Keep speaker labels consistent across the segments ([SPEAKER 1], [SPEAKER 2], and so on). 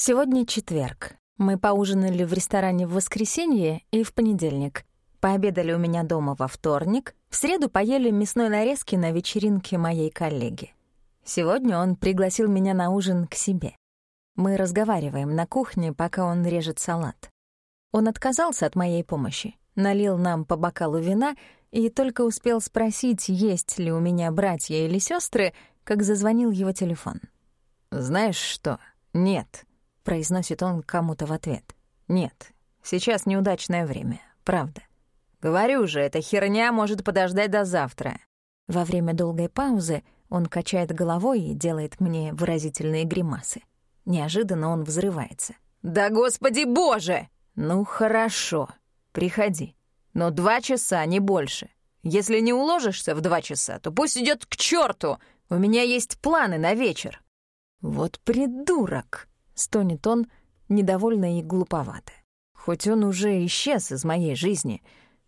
[SPEAKER 1] Сегодня четверг. Мы поужинали в ресторане в воскресенье и в понедельник. Пообедали у меня дома во вторник. В среду поели мясной нарезки на вечеринке моей коллеги. Сегодня он пригласил меня на ужин к себе. Мы разговариваем на кухне, пока он режет салат. Он отказался от моей помощи, налил нам по бокалу вина и только успел спросить, есть ли у меня братья или сестры, как зазвонил его телефон.
[SPEAKER 2] «Знаешь что? Нет», произносит он кому-то в ответ. «Нет, сейчас неудачное время, правда. Говорю же, эта херня может подождать до завтра».
[SPEAKER 1] Во время долгой паузы он качает головой и делает мне выразительные гримасы. Неожиданно он взрывается.
[SPEAKER 2] «Да господи боже!» «Ну хорошо, приходи. Но два часа, не больше. Если не уложишься в два часа, то пусть идет к черту. У меня есть планы на вечер».
[SPEAKER 1] «Вот придурок!» Стонет он, недовольно и глуповато.
[SPEAKER 2] Хоть он уже исчез из моей жизни,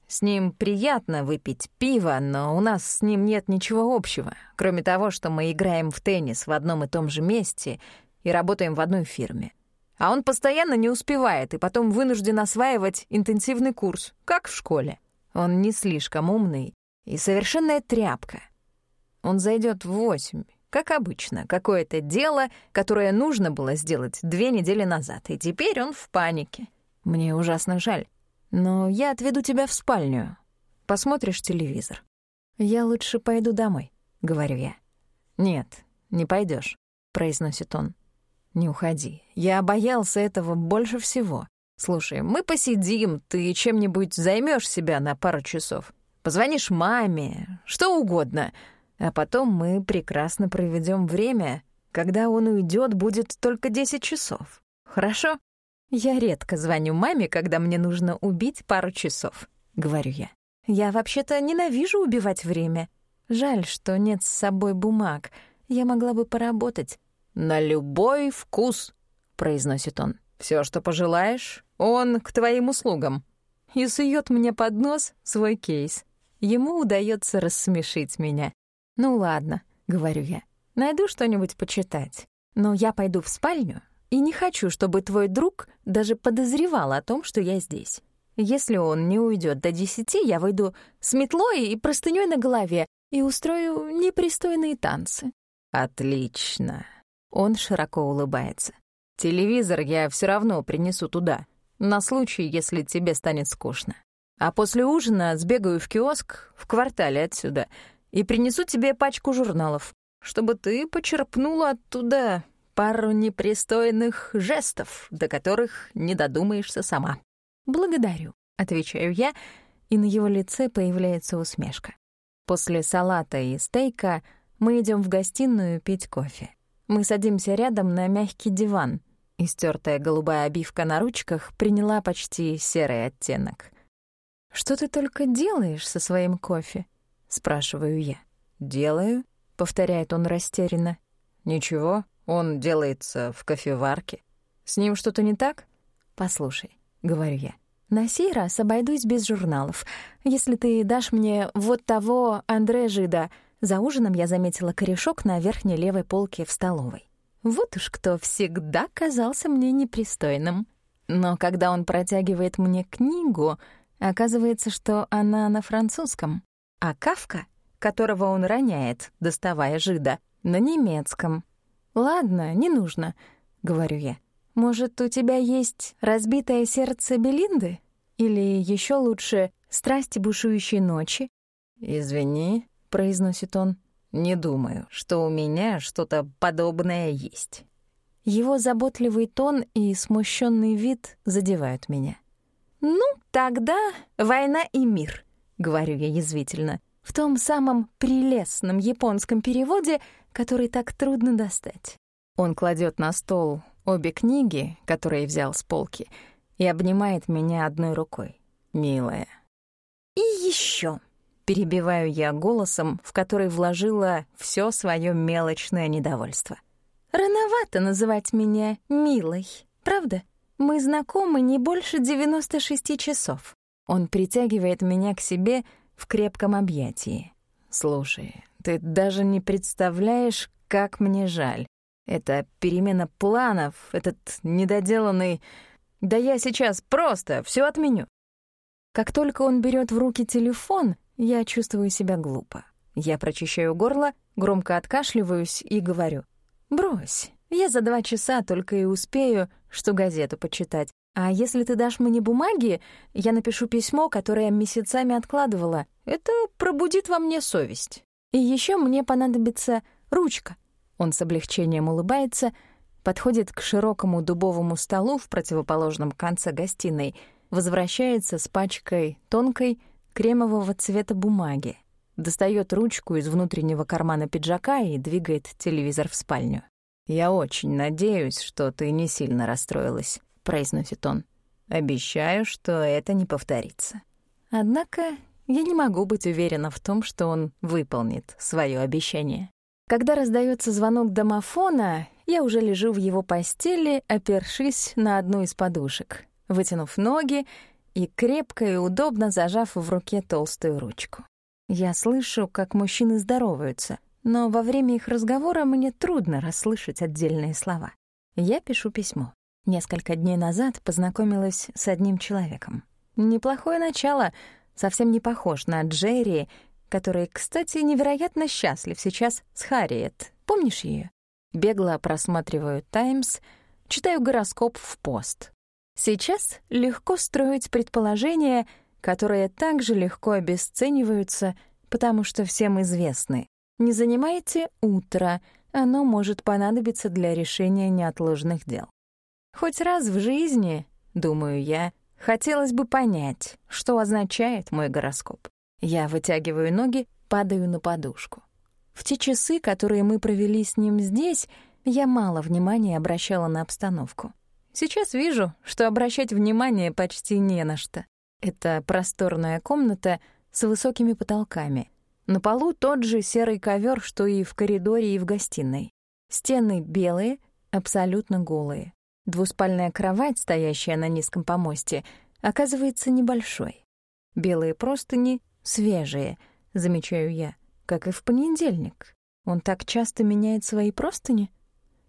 [SPEAKER 2] с ним приятно выпить пиво, но у нас с ним нет ничего общего, кроме того, что мы играем в теннис в одном и том же месте и работаем в одной фирме. А он постоянно не успевает и потом вынужден осваивать интенсивный курс, как в школе. Он не слишком умный и совершенная тряпка. Он зайдет в восемь, как обычно, какое-то дело, которое нужно было сделать две недели назад, и теперь он в панике. Мне ужасно жаль. Но я отведу тебя в спальню. Посмотришь телевизор.
[SPEAKER 1] Я лучше пойду домой, говорю я.
[SPEAKER 2] Нет, не пойдешь, произносит он. Не уходи. Я боялся этого больше всего. Слушай, мы посидим, ты чем-нибудь займешь себя на пару часов. Позвонишь маме, что угодно — а потом мы прекрасно проведем время. Когда он уйдет, будет только 10 часов. Хорошо?
[SPEAKER 1] Я редко звоню маме, когда мне нужно убить пару часов, говорю я. Я вообще-то ненавижу убивать время. Жаль, что нет с собой бумаг. Я могла бы поработать.
[SPEAKER 2] На любой вкус, произносит он. Все, что пожелаешь, он к твоим услугам.
[SPEAKER 1] И сует мне под нос свой кейс. Ему удается рассмешить меня. «Ну ладно», — говорю я, — «найду что-нибудь почитать. Но я пойду в спальню и не хочу, чтобы твой друг даже подозревал о том, что я здесь. Если он не уйдет до десяти, я выйду с метлой и простынёй на голове и устрою непристойные танцы».
[SPEAKER 2] «Отлично». Он широко улыбается. «Телевизор я все равно принесу туда, на случай, если тебе станет скучно. А после ужина сбегаю в киоск в квартале отсюда и принесу тебе пачку журналов, чтобы ты почерпнула оттуда пару непристойных жестов, до которых не додумаешься сама».
[SPEAKER 1] «Благодарю», — отвечаю я, и на его лице появляется усмешка. После салата и стейка мы идем в гостиную пить кофе. Мы садимся рядом на мягкий диван. Истертая голубая обивка на ручках приняла почти серый оттенок. «Что ты только делаешь со своим кофе?» Спрашиваю я.
[SPEAKER 2] «Делаю», — повторяет он растерянно. «Ничего, он делается в кофеварке. С ним что-то не так?»
[SPEAKER 1] «Послушай», — говорю я, — «на сей раз обойдусь без журналов. Если ты дашь мне вот того Андре Жида...» За ужином я заметила корешок на верхней левой полке в столовой. Вот уж кто всегда казался мне непристойным. Но когда он протягивает мне книгу, оказывается, что она на французском а Кавка, которого он роняет, доставая жида, на немецком. «Ладно, не нужно», — говорю я. «Может, у тебя есть разбитое сердце Белинды? Или еще лучше страсти бушующей ночи?»
[SPEAKER 2] «Извини», — произносит он, — «не думаю, что у меня что-то подобное есть».
[SPEAKER 1] Его заботливый тон и смущенный вид задевают меня. «Ну, тогда война и мир», говорю я язвительно, в том самом прелестном японском переводе, который так трудно достать. Он кладет на стол обе книги, которые взял с полки, и обнимает меня одной рукой. «Милая». «И еще, перебиваю я голосом, в который вложила все свое мелочное недовольство. «Рановато называть меня «милой», правда? Мы знакомы не больше 96 часов. Он притягивает меня к себе в крепком объятии.
[SPEAKER 2] «Слушай, ты даже не представляешь, как мне жаль. Это перемена планов, этот недоделанный... Да я сейчас просто все отменю. Как только он берет в руки телефон, я чувствую себя глупо. Я прочищаю горло, громко откашливаюсь и говорю. «Брось, я за два часа только и успею, что газету почитать. А если ты дашь мне бумаги, я напишу письмо, которое месяцами откладывала. Это пробудит во мне совесть. И еще мне понадобится ручка». Он с облегчением улыбается, подходит к широкому дубовому столу в противоположном конце гостиной, возвращается с пачкой тонкой кремового цвета бумаги, достает ручку из внутреннего кармана пиджака и двигает телевизор в спальню. «Я очень надеюсь, что ты не сильно расстроилась», — произносит он. «Обещаю, что это не повторится». Однако я не могу быть уверена в том, что он выполнит свое обещание. Когда раздается звонок домофона, я уже лежу в его постели, опершись на одну из подушек, вытянув ноги и крепко и удобно зажав в руке толстую ручку. Я слышу, как мужчины здороваются, но во время их разговора мне трудно расслышать отдельные слова. Я пишу письмо. Несколько дней назад познакомилась с одним человеком. Неплохое начало, совсем не похож на Джерри, который, кстати, невероятно счастлив сейчас с Харриет. Помнишь ее? Бегло просматриваю «Таймс», читаю гороскоп в пост. Сейчас легко строить предположения, которые также легко обесцениваются, потому что всем известны. Не занимайте утро, оно может понадобиться для решения неотложных дел. Хоть раз в жизни, думаю я, хотелось бы понять, что означает мой гороскоп. Я вытягиваю ноги, падаю на подушку. В те часы, которые мы провели с ним здесь, я мало внимания обращала на обстановку. Сейчас вижу, что обращать внимание почти не на что. Это просторная комната с высокими потолками. На полу тот же серый ковер, что и в коридоре и в гостиной. Стены белые, абсолютно голые. Двуспальная кровать, стоящая на низком помосте, оказывается небольшой. Белые простыни свежие, замечаю я, как и в понедельник. Он так часто меняет свои простыни.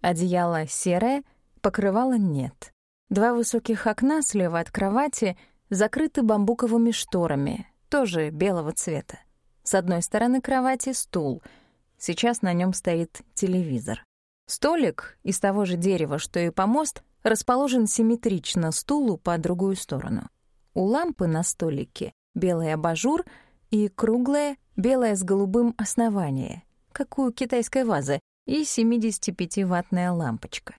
[SPEAKER 2] Одеяло серое, покрывала нет. Два высоких окна слева от кровати закрыты бамбуковыми шторами, тоже белого цвета. С одной стороны кровати стул. Сейчас на нем стоит телевизор. Столик из того же дерева, что и помост, расположен симметрично стулу по другую сторону. У лампы на столике белый абажур и круглое, белое с голубым основание, как у китайской вазы, и 75-ваттная лампочка.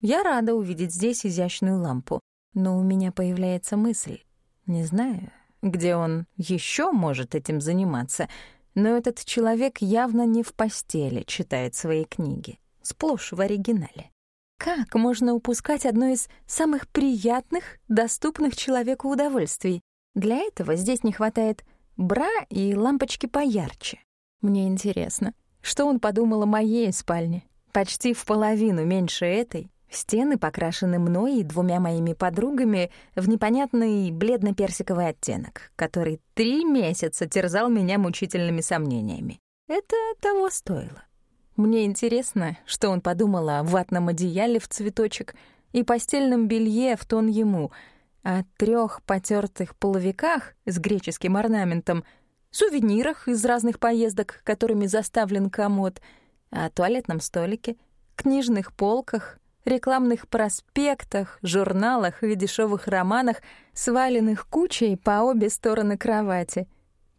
[SPEAKER 2] Я рада увидеть здесь изящную лампу, но у меня появляется мысль. Не знаю, где он еще может этим заниматься, но этот человек явно не в постели читает свои книги, сплошь в оригинале. Как можно упускать одно из самых приятных, доступных человеку удовольствий? Для этого здесь не хватает бра и лампочки поярче. Мне интересно, что он подумал о моей спальне? Почти в половину меньше этой, Стены покрашены мной и двумя моими подругами в непонятный бледно-персиковый оттенок, который три месяца терзал меня мучительными сомнениями. Это того стоило. Мне интересно, что он подумал о ватном одеяле в цветочек и постельном белье в тон ему, о трех потертых половиках с греческим орнаментом, сувенирах из разных поездок, которыми заставлен комод, о туалетном столике, книжных полках рекламных проспектах, журналах и дешевых романах, сваленных кучей по обе стороны кровати,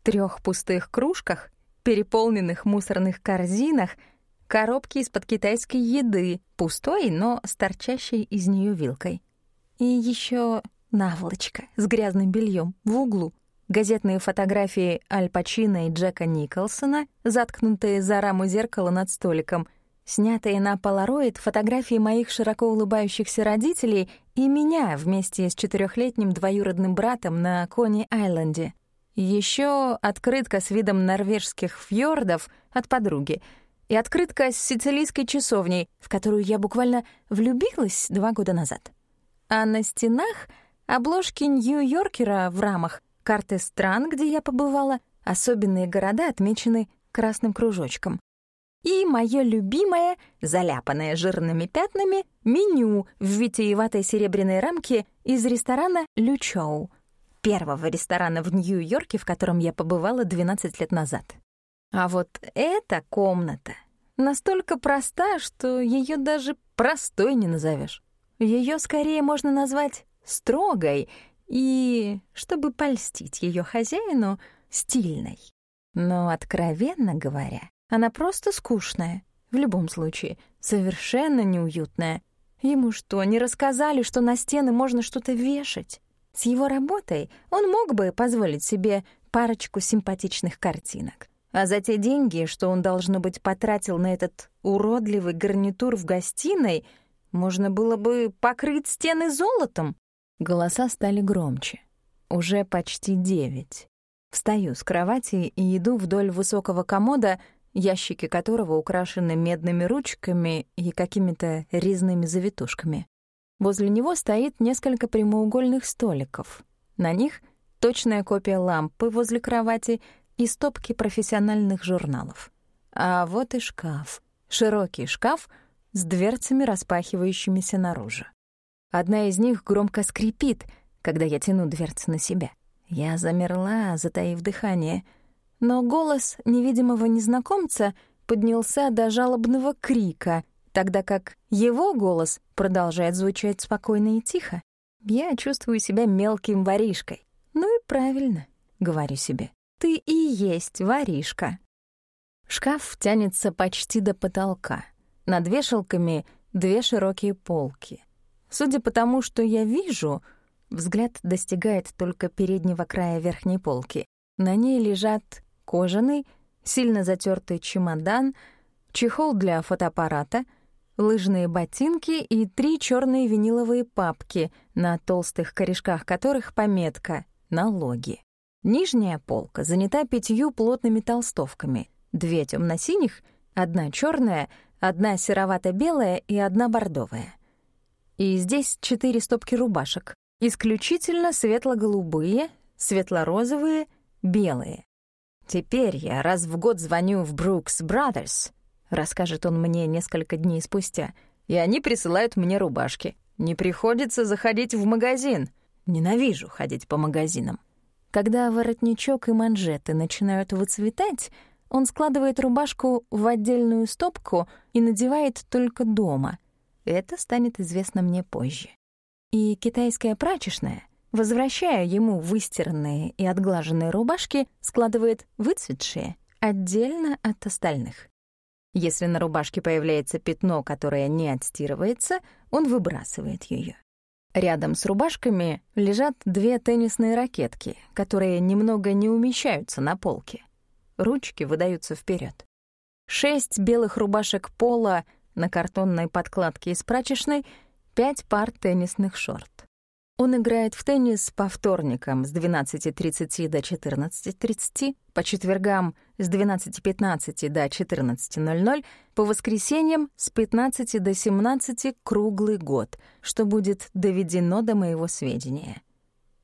[SPEAKER 2] трех пустых кружках, переполненных мусорных корзинах, коробки из-под китайской еды, пустой, но с торчащей из нее вилкой. И еще наволочка с грязным бельем в углу, газетные фотографии Аль Пачино и Джека Николсона, заткнутые за раму зеркала над столиком — Снятые на полароид фотографии моих широко улыбающихся родителей и меня вместе с четырехлетним двоюродным братом на Кони-Айленде. Еще открытка с видом норвежских фьордов от подруги и открытка с сицилийской часовней, в которую я буквально влюбилась два года назад. А на стенах обложки Нью-Йоркера в рамах, карты стран, где я побывала, особенные города отмечены красным кружочком.
[SPEAKER 1] и мое любимое, заляпанное жирными пятнами, меню в витиеватой серебряной рамке из ресторана «Лючоу», первого ресторана в Нью-Йорке, в котором я побывала 12 лет назад. А вот эта комната настолько проста, что ее даже простой не назовешь. Ее скорее можно назвать строгой и, чтобы польстить ее хозяину, стильной. Но, откровенно говоря, она просто скучная. В любом случае, совершенно неуютная. Ему что, не рассказали, что на стены можно что-то вешать? С его работой он мог бы позволить себе парочку симпатичных картинок. А за те деньги, что он, должно быть, потратил на этот уродливый гарнитур в гостиной, можно было бы покрыть стены золотом. Голоса стали громче. Уже почти девять. Встаю с кровати и иду вдоль высокого комода, ящики которого украшены медными ручками и какими-то резными завитушками. Возле него стоит несколько прямоугольных столиков. На них точная копия лампы возле кровати и стопки профессиональных журналов. А вот и шкаф. Широкий шкаф с дверцами, распахивающимися наружу. Одна из них громко скрипит, когда я тяну дверцы на себя. Я замерла, затаив дыхание — но голос невидимого незнакомца поднялся до жалобного крика, тогда как его голос продолжает звучать спокойно и тихо. Я чувствую себя мелким воришкой. Ну и правильно, говорю себе. Ты и есть воришка. Шкаф тянется почти до потолка. Над вешалками две широкие полки. Судя по тому, что я вижу, взгляд достигает только переднего края верхней полки. На ней лежат кожаный, сильно затертый чемодан, чехол для фотоаппарата, лыжные ботинки и три черные виниловые папки, на толстых корешках которых пометка «Налоги». Нижняя полка занята пятью плотными толстовками, две темно-синих, одна черная, одна серовато-белая и одна бордовая. И здесь четыре стопки рубашек, исключительно светло-голубые, светло-розовые, белые. «Теперь я раз в год звоню в Брукс Brothers», — расскажет он мне несколько дней спустя, «и они присылают мне рубашки. Не приходится заходить в магазин. Ненавижу ходить по магазинам». Когда воротничок и манжеты начинают выцветать, он складывает рубашку в отдельную стопку и надевает только дома. Это станет известно мне позже. И китайская прачечная — Возвращая ему выстиранные и отглаженные рубашки, складывает выцветшие отдельно от остальных. Если на рубашке появляется пятно, которое не отстирывается, он выбрасывает ее. Рядом с рубашками лежат две теннисные ракетки, которые немного не умещаются на полке. Ручки выдаются вперед. Шесть белых рубашек пола на картонной подкладке из прачечной, пять пар теннисных шорт. Он играет в теннис по вторникам с 12.30 до 14.30, по четвергам с 12.15 до 14.00, по воскресеньям с 15 до 17 круглый год, что будет доведено до моего сведения.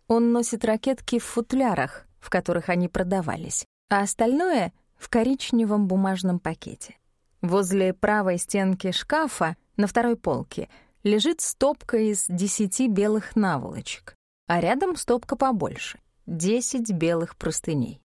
[SPEAKER 1] Он носит ракетки в футлярах, в которых они продавались, а остальное — в коричневом бумажном пакете. Возле правой стенки шкафа на второй полке — лежит стопка из десяти белых наволочек, а рядом стопка побольше — десять белых простыней.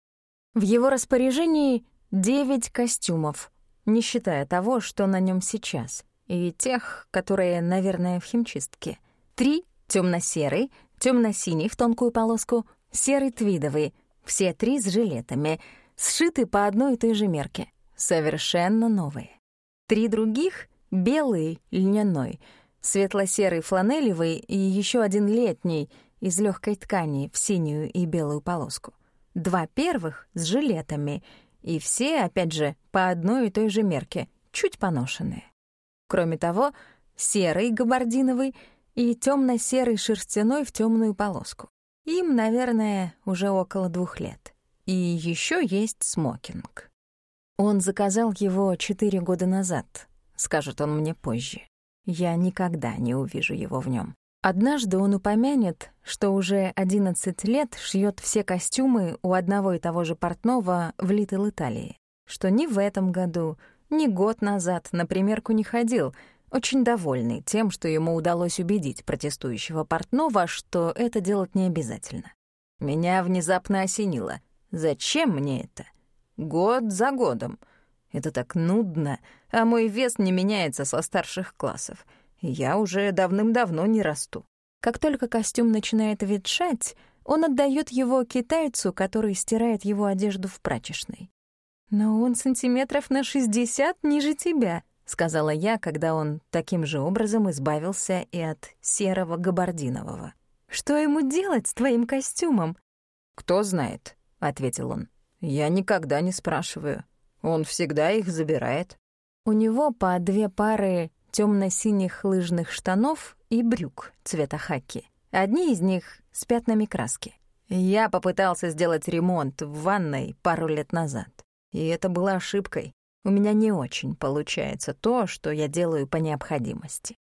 [SPEAKER 1] В его распоряжении девять костюмов, не считая того, что на нем сейчас, и тех, которые, наверное, в химчистке. Три — темно-серый, темно-синий в тонкую полоску, серый твидовый, все три с жилетами, сшиты по одной и той же мерке, совершенно новые. Три других — белый, льняной — светло-серый фланелевый и еще один летний из легкой ткани в синюю и белую полоску. Два первых с жилетами, и все, опять же, по одной и той же мерке, чуть поношенные. Кроме того, серый габардиновый и темно-серый шерстяной в темную полоску. Им, наверное, уже около двух лет. И еще есть смокинг. Он заказал его четыре года назад, скажет он мне позже. Я никогда не увижу его в нем. Однажды он упомянет, что уже 11 лет шьет все костюмы у одного и того же портного в Литл Италии, что ни в этом году,
[SPEAKER 2] Ни год назад на примерку не ходил, очень довольный тем, что ему удалось убедить протестующего портного, что это делать не обязательно. Меня внезапно осенило. Зачем мне это? Год за годом. Это так нудно, а мой вес не меняется со старших классов. Я уже давным-давно не расту. Как только костюм начинает ветшать, он отдает его китайцу, который стирает его одежду в прачечной. «Но он сантиметров на шестьдесят ниже тебя», — сказала я, когда он таким же образом избавился и от серого габардинового. «Что ему делать с твоим костюмом?» «Кто знает», — ответил он. «Я никогда не спрашиваю. Он всегда их забирает». У него по две пары темно-синих лыжных штанов и брюк цвета хаки. Одни из них с пятнами краски. Я попытался сделать ремонт в ванной пару лет назад. И это было ошибкой. У меня не очень получается то, что я делаю по необходимости.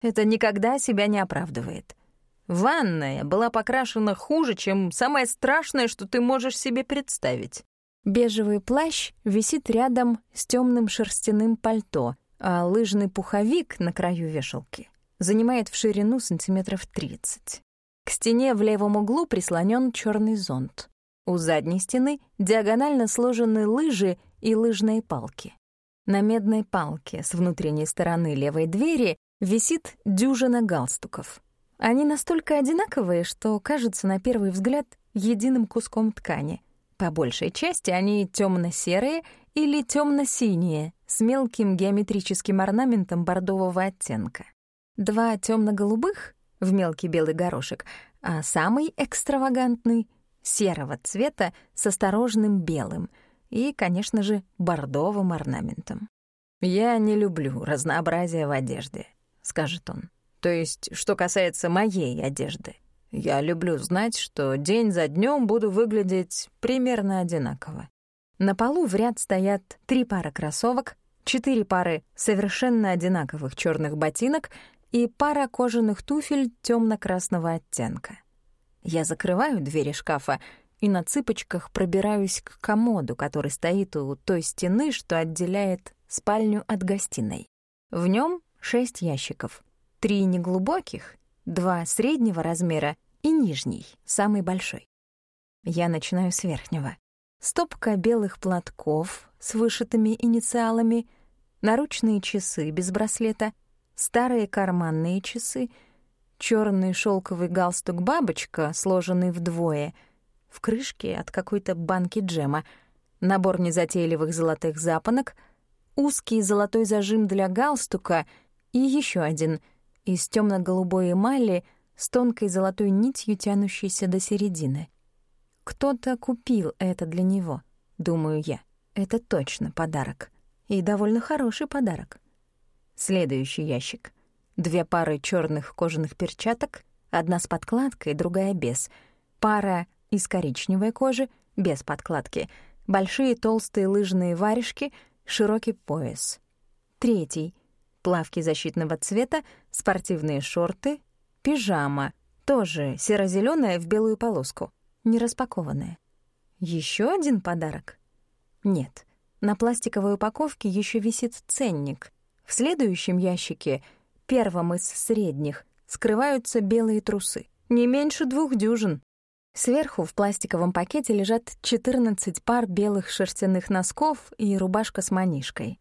[SPEAKER 2] Это никогда себя не оправдывает. Ванная была покрашена хуже, чем самое страшное, что ты можешь себе представить. Бежевый плащ висит рядом с темным шерстяным пальто, а лыжный пуховик на краю вешалки занимает в ширину сантиметров 30. К стене в левом углу прислонен черный зонт. У задней стены диагонально сложены лыжи и лыжные палки. На медной палке с внутренней стороны левой двери висит дюжина галстуков. Они настолько одинаковые, что кажутся на первый взгляд единым куском ткани. По большей части они темно-серые или темно-синие, с мелким геометрическим орнаментом бордового оттенка. Два темно-голубых в мелкий белый горошек, а самый экстравагантный — серого цвета с осторожным белым и, конечно же, бордовым орнаментом. «Я не люблю разнообразие в одежде», — скажет он. «То есть, что касается моей одежды. Я люблю знать, что день за днем буду выглядеть примерно одинаково. На полу в ряд стоят три пары кроссовок, четыре пары совершенно одинаковых черных ботинок и пара кожаных туфель темно-красного оттенка. Я закрываю двери шкафа и на цыпочках пробираюсь к комоду, который стоит у той стены, что отделяет спальню от гостиной. В нем шесть ящиков. Три неглубоких, два среднего размера и нижний, самый большой. Я начинаю с верхнего. Стопка белых платков с вышитыми инициалами, наручные часы без браслета — старые карманные часы, черный шелковый галстук-бабочка, сложенный вдвое, в крышке от какой-то банки джема, набор незатейливых золотых запонок, узкий золотой зажим для галстука и еще один из темно голубой эмали с тонкой золотой нитью, тянущейся до середины. Кто-то купил это для него, думаю я. Это точно подарок. И довольно хороший подарок. Следующий ящик. Две пары черных кожаных перчаток, одна с подкладкой, другая без. Пара из коричневой кожи, без подкладки. Большие толстые лыжные варежки, широкий пояс. Третий. Плавки защитного цвета, спортивные шорты, пижама, тоже серо зеленая в белую полоску, не распакованная. Еще один подарок? Нет. На пластиковой упаковке еще висит ценник — в следующем ящике, первом из средних, скрываются белые трусы. Не меньше двух дюжин. Сверху в пластиковом пакете лежат 14 пар белых шерстяных носков и рубашка с манишкой.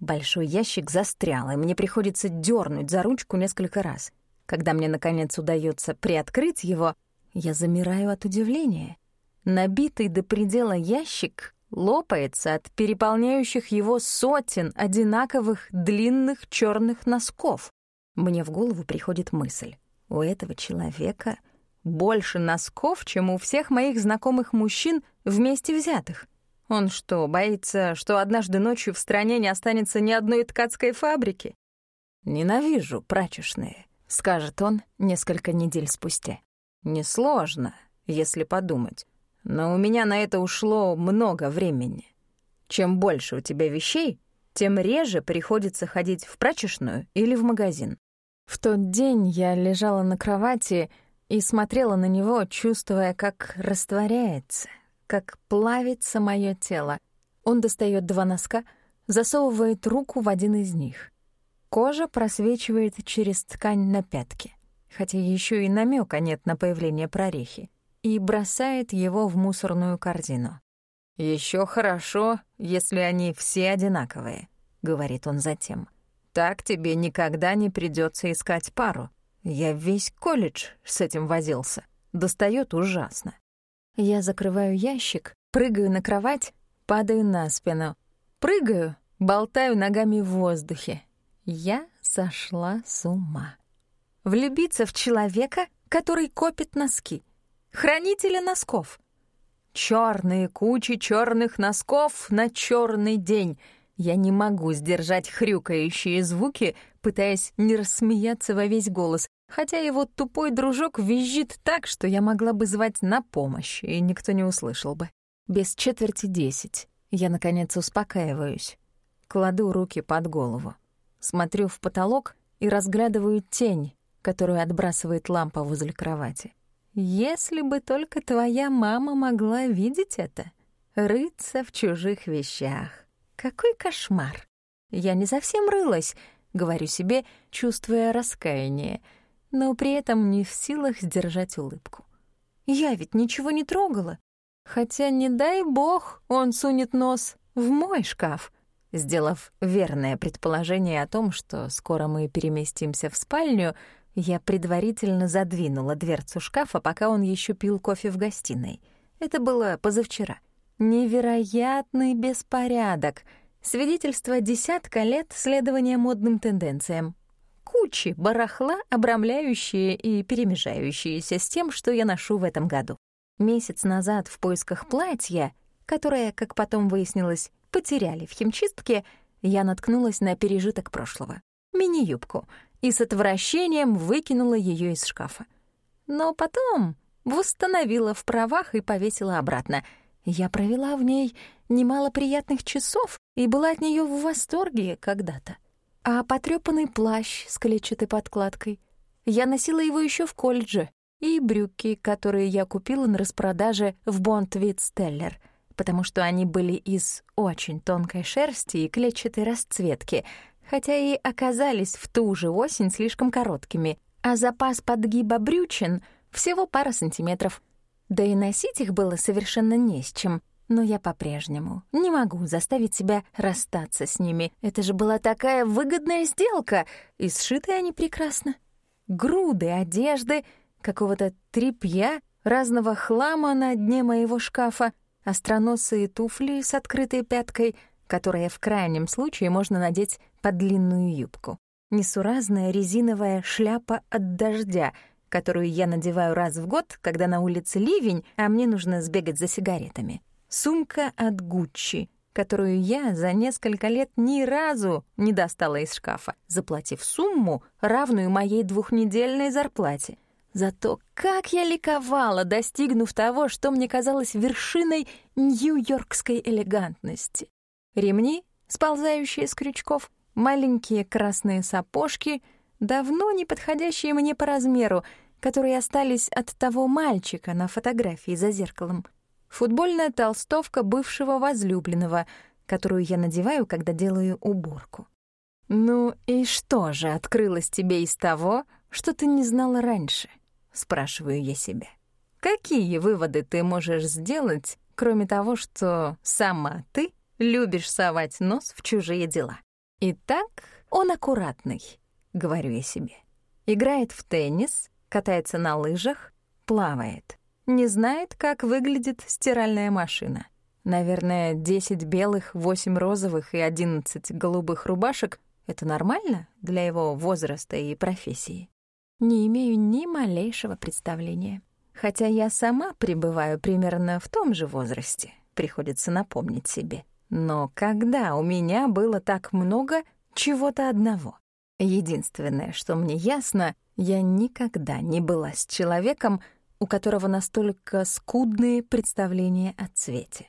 [SPEAKER 2] Большой ящик застрял, и мне приходится дернуть за ручку несколько раз. Когда мне, наконец, удается приоткрыть его, я замираю от удивления. Набитый до предела ящик лопается от переполняющих его сотен одинаковых длинных черных носков. Мне в голову приходит мысль. У этого человека больше носков, чем у всех моих знакомых мужчин вместе взятых. Он что, боится, что однажды ночью в стране не останется ни одной ткацкой фабрики? «Ненавижу прачечные», — скажет он несколько недель спустя. «Несложно, если подумать. Но у меня на это ушло много времени. Чем больше у тебя вещей, тем реже приходится ходить в прачечную или в магазин. В тот день я лежала на кровати и смотрела на него, чувствуя, как растворяется, как плавится мое тело. Он достает два носка,
[SPEAKER 1] засовывает руку в один из них. Кожа просвечивает через ткань на пятке, хотя еще и намека нет на появление прорехи, и бросает его в мусорную корзину. Еще хорошо, если они все одинаковые», — говорит он затем. «Так тебе никогда не придется искать пару. Я весь колледж с этим возился. Достает ужасно». Я закрываю ящик, прыгаю на кровать, падаю на спину. Прыгаю, болтаю ногами в воздухе. Я сошла с ума. Влюбиться в человека, который копит носки. Хранителя носков. Черные кучи черных носков на черный день. Я не могу сдержать хрюкающие звуки, пытаясь не рассмеяться во весь голос, хотя его тупой дружок визжит так, что я могла бы звать на помощь, и никто не услышал бы. Без четверти десять. Я, наконец, успокаиваюсь. Кладу руки под голову. Смотрю в потолок и разглядываю тень, которую отбрасывает лампа возле кровати. Если бы только твоя мама могла видеть это. Рыться в чужих вещах. Какой кошмар. Я не совсем рылась, говорю себе, чувствуя раскаяние, но при этом не в силах сдержать улыбку. Я ведь ничего не трогала. Хотя, не дай бог, он сунет нос в мой шкаф, сделав верное предположение о том, что скоро мы переместимся в спальню, я предварительно задвинула дверцу шкафа, пока он еще пил кофе в гостиной. Это было позавчера. Невероятный беспорядок. Свидетельство десятка лет следования модным тенденциям. Кучи барахла, обрамляющие и перемежающиеся с тем, что я ношу в этом году. Месяц назад в поисках платья, которое, как потом выяснилось, потеряли в химчистке, я наткнулась на пережиток прошлого. Мини-юбку. И с отвращением выкинула ее из шкафа. Но потом восстановила в правах и повесила обратно. Я провела в ней немало приятных часов и была от нее в восторге когда-то. А потрёпанный плащ с клетчатой подкладкой. Я носила его еще в колледже, и брюки, которые я купила на распродаже в Бондвит Стеллер, потому что они были из очень тонкой шерсти и клетчатой расцветки, хотя и оказались в ту же осень слишком короткими, а запас подгиба брючин всего пара сантиметров. Да и носить их было совершенно не с чем, но я по-прежнему не могу заставить себя расстаться с ними. Это же была такая выгодная сделка, и сшиты они прекрасно. Груды одежды — какого-то тряпья, разного хлама на дне моего шкафа, остроносые туфли с открытой пяткой, которые в крайнем случае можно надеть под длинную юбку. Несуразная резиновая шляпа от дождя, которую я надеваю раз в год, когда на улице ливень, а мне нужно сбегать за сигаретами. Сумка от Гуччи, которую я за несколько лет ни разу не достала из шкафа, заплатив сумму, равную моей двухнедельной зарплате. Зато как я ликовала, достигнув того, что мне казалось вершиной нью-йоркской элегантности. Ремни, сползающие с крючков, маленькие красные сапожки, давно не подходящие мне по размеру, которые остались от того мальчика на фотографии за зеркалом. Футбольная толстовка бывшего возлюбленного, которую я надеваю, когда делаю уборку. «Ну и что же открылось тебе из того, что ты не знала раньше?» спрашиваю я себя. Какие выводы ты можешь сделать, кроме того, что сама ты любишь совать нос в чужие дела? Итак, он аккуратный, говорю я себе. Играет в теннис, катается на лыжах, плавает. Не знает, как выглядит стиральная машина. Наверное, 10 белых, 8 розовых и 11 голубых рубашек — это нормально для его возраста и профессии? не имею ни малейшего представления. Хотя я сама пребываю примерно в том же возрасте, приходится напомнить себе. Но когда у меня было так много чего-то одного? Единственное, что мне ясно, я никогда не была с человеком, у которого настолько скудные представления о цвете.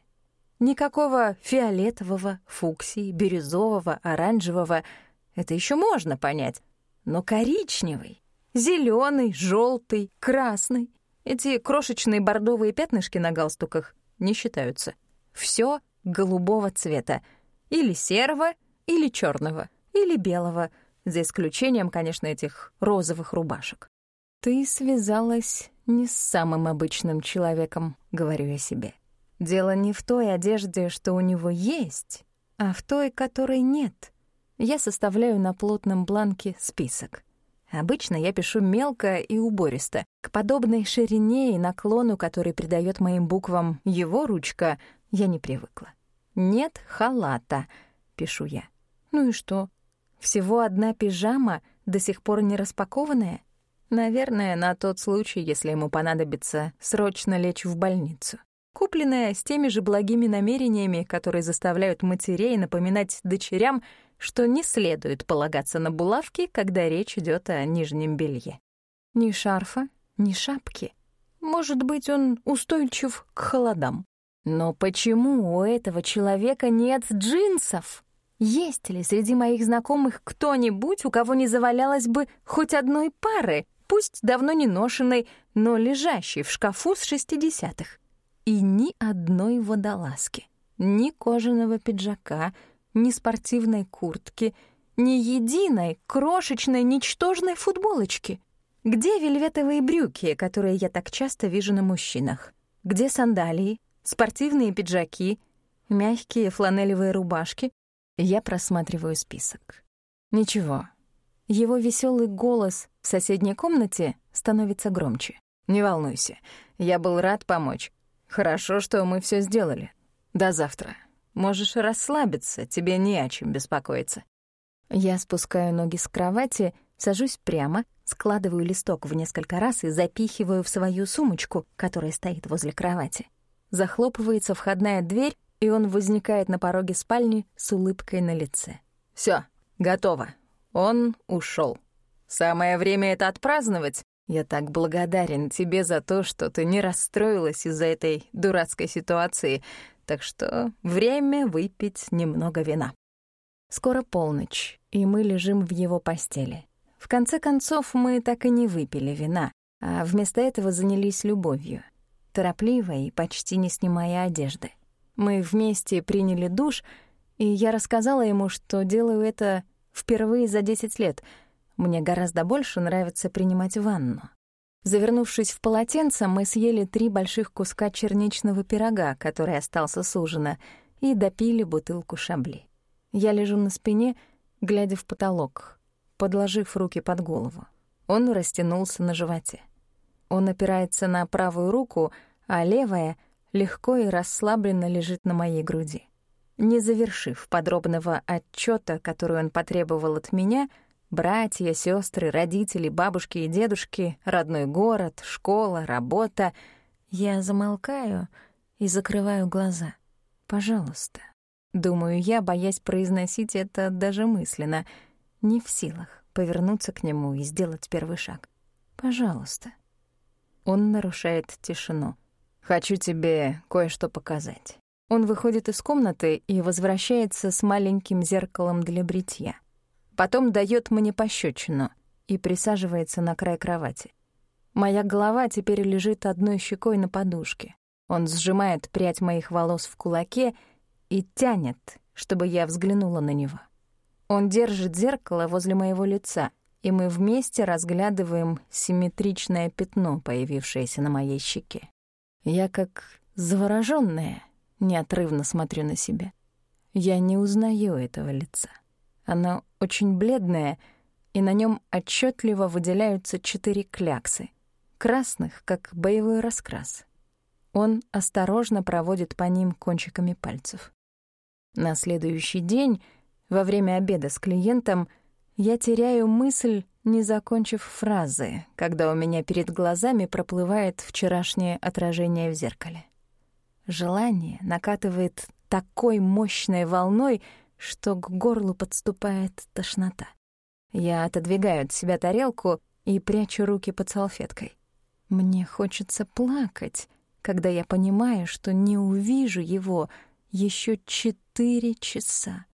[SPEAKER 1] Никакого фиолетового, фуксии, бирюзового, оранжевого — это еще можно понять, но коричневый Зеленый, желтый, красный. Эти крошечные бордовые пятнышки на галстуках не считаются. Все голубого цвета. Или серого, или черного, или белого, за исключением, конечно, этих розовых рубашек. «Ты связалась не с самым обычным человеком», — говорю я себе. «Дело не в той одежде, что у него есть, а в той, которой нет». Я составляю на плотном бланке список. Обычно я пишу мелко и убористо. К подобной ширине и наклону, который придает моим буквам его ручка, я не привыкла. «Нет халата», — пишу я. Ну и что? Всего одна пижама, до сих пор не распакованная? Наверное, на тот случай, если ему понадобится срочно лечь в больницу. Купленная с теми же благими намерениями, которые заставляют матерей напоминать дочерям, что не следует полагаться на булавки, когда речь идет о нижнем белье. Ни шарфа, ни шапки. Может быть, он устойчив к холодам. Но почему у этого человека нет джинсов? Есть ли среди моих знакомых кто-нибудь, у кого не завалялось бы хоть одной пары, пусть давно не ношенной, но лежащей в шкафу с шестидесятых? И ни одной водолазки, ни кожаного пиджака, ни спортивной куртки, ни единой крошечной ничтожной футболочки. Где вельветовые брюки, которые я так часто вижу на мужчинах? Где сандалии, спортивные пиджаки, мягкие фланелевые рубашки, я просматриваю список. Ничего. Его веселый голос в соседней комнате становится громче. Не волнуйся, я был рад помочь. Хорошо, что мы все сделали. До завтра. Можешь расслабиться, тебе не о чем беспокоиться. Я спускаю ноги с кровати, сажусь прямо, складываю листок в несколько раз и запихиваю в свою сумочку, которая стоит возле кровати. Захлопывается входная дверь, и он возникает на пороге спальни с улыбкой на лице. Все, готово. Он ушел. Самое время это отпраздновать. Я так благодарен тебе за то, что ты не расстроилась из-за этой дурацкой ситуации, так что время выпить немного вина. Скоро полночь, и мы лежим в его постели. В конце концов, мы так и не выпили вина, а вместо этого занялись любовью, торопливо и почти не снимая одежды. Мы вместе приняли душ, и я рассказала ему, что делаю это впервые за 10 лет. Мне гораздо больше нравится принимать ванну. Завернувшись в полотенце, мы съели три больших куска черничного пирога, который остался с ужина, и допили бутылку шабли. Я лежу на спине, глядя в потолок, подложив руки под голову. Он растянулся на животе. Он опирается на правую руку, а левая легко и расслабленно лежит на моей груди. Не завершив подробного отчета, который он потребовал от меня, братья, сестры, родители, бабушки и дедушки, родной город, школа, работа, я замолкаю и закрываю глаза. Пожалуйста. Думаю я, боясь произносить это даже мысленно, не в силах повернуться к нему и сделать первый шаг. Пожалуйста. Он нарушает тишину. Хочу тебе кое-что показать». Он выходит из комнаты и возвращается с маленьким зеркалом для бритья. Потом дает мне пощечину и присаживается на край кровати. Моя голова теперь лежит одной щекой на подушке. Он сжимает прядь моих волос в кулаке и тянет, чтобы я взглянула на него. Он держит зеркало возле моего лица, и мы вместе разглядываем симметричное пятно, появившееся на моей щеке. Я как заворожённая неотрывно смотрю на себя. Я не узнаю этого лица. Оно очень бледное, и на нем отчетливо выделяются четыре кляксы, красных, как боевой раскрас. Он осторожно проводит по ним кончиками пальцев. На следующий день, во время обеда с клиентом, я теряю мысль не закончив фразы, когда у меня перед глазами проплывает вчерашнее отражение в зеркале. Желание накатывает такой мощной волной, что к горлу подступает тошнота. Я отодвигаю от себя тарелку и прячу руки под салфеткой. Мне хочется плакать, когда я понимаю, что не увижу его еще четыре часа.